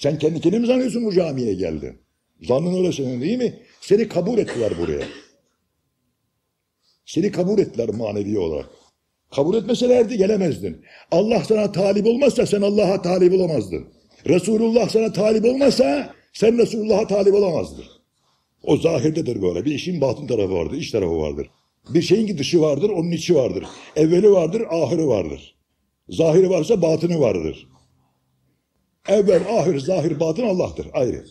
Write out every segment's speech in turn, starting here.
Sen kendi kendini mi zannediyorsun bu camiye geldin? Zannın öyle senin değil mi? Seni kabul ettiler buraya. Seni kabul ettiler manevi olarak. Kabul etmeselerdi gelemezdin. Allah sana talip olmazsa sen Allah'a talip olamazdın. Resulullah sana talip olmazsa sen Resulullah'a talip olamazdın. O zahirdedir böyle. Bir işin batın tarafı vardır, iç tarafı vardır. Bir şeyin ki dışı vardır, onun içi vardır. Evveli vardır, ahiri vardır. Zahiri varsa batını vardır. Evvel, ahir, zahir, batın Allah'tır. Ayrı.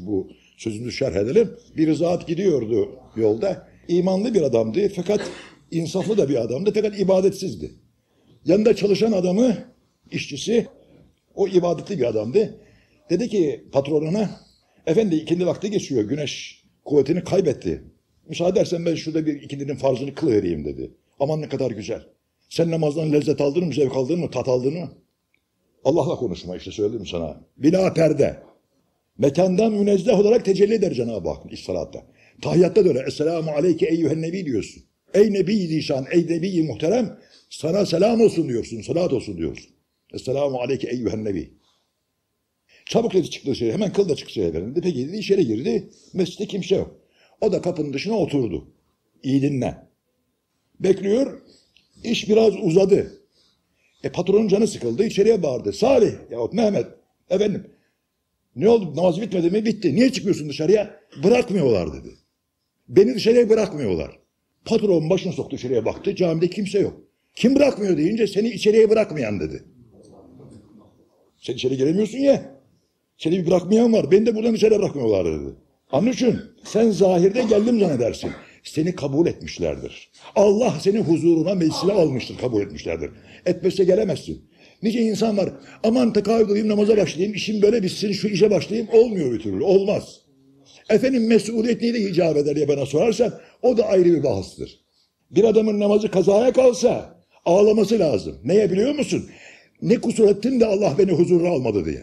Bu sözümüzü şerh edelim. Bir zat gidiyordu yolda. İmanlı bir adamdı fakat insaflı da bir adamdı fakat ibadetsizdi. Yanında çalışan adamı, işçisi, o ibadetli bir adamdı. Dedi ki patronuna, efendi ikindi vakti geçiyor, güneş kuvvetini kaybetti. Müsaade edersen ben şurada bir ikindinin farzını kılıvereyim dedi. Aman ne kadar güzel. Sen namazdan lezzet aldın mı, zevk aldın mı, tat aldın mı? Allah'la konuşma işte söyledim sana. Bila perde. Mekandan münezzeh olarak tecelli eder Cenab-ı Hak iç salatta. Tahiyyatta da öyle. Esselamu aleyke eyyühen nebi diyorsun. Ey nebi zişan, ey nebi muhterem. Sana selam olsun diyorsun, salat olsun diyorsun. Esselamu aleyke eyyühen nebi. Çabuk dedi çıktı dışarı. Hemen kıl da çıktı evlerinde. Peki dedi içeri girdi. Mescitte kimse yok. O da kapının dışına oturdu. İyi dinle. Bekliyor. İş biraz uzadı. E patronun canı sıkıldı. içeriye bağırdı. Salih yahut Mehmet. Efendim. Ne oldu? Namaz bitmedi mi? Bitti. Niye çıkıyorsun dışarıya? Bırakmıyorlar dedi. Beni dışarıya bırakmıyorlar. Patron başını soktu içeriye baktı. Camide kimse yok. Kim bırakmıyor deyince seni içeriye bırakmayan dedi. Sen içeri giremiyorsun ya. Seni bir bırakmayan var. Beni de buradan içeri bırakmıyorlar dedi. Onun sen zahirde geldim zannedersin. Seni kabul etmişlerdir. Allah seni huzuruna meclisine almıştır, kabul etmişlerdir. Etmezse gelemezsin. Nice insan var. Aman tekavül edeyim, namaza başlayayım, işim böyle bitsin, şu işe başlayayım. Olmuyor bir türlü, olmaz. Efendim mesuliyet neyle icap eder diye bana sorarsan, o da ayrı bir bahastır. Bir adamın namazı kazaya kalsa ağlaması lazım. Neye biliyor musun? Ne kusur ettin de Allah beni huzuruna almadı diye.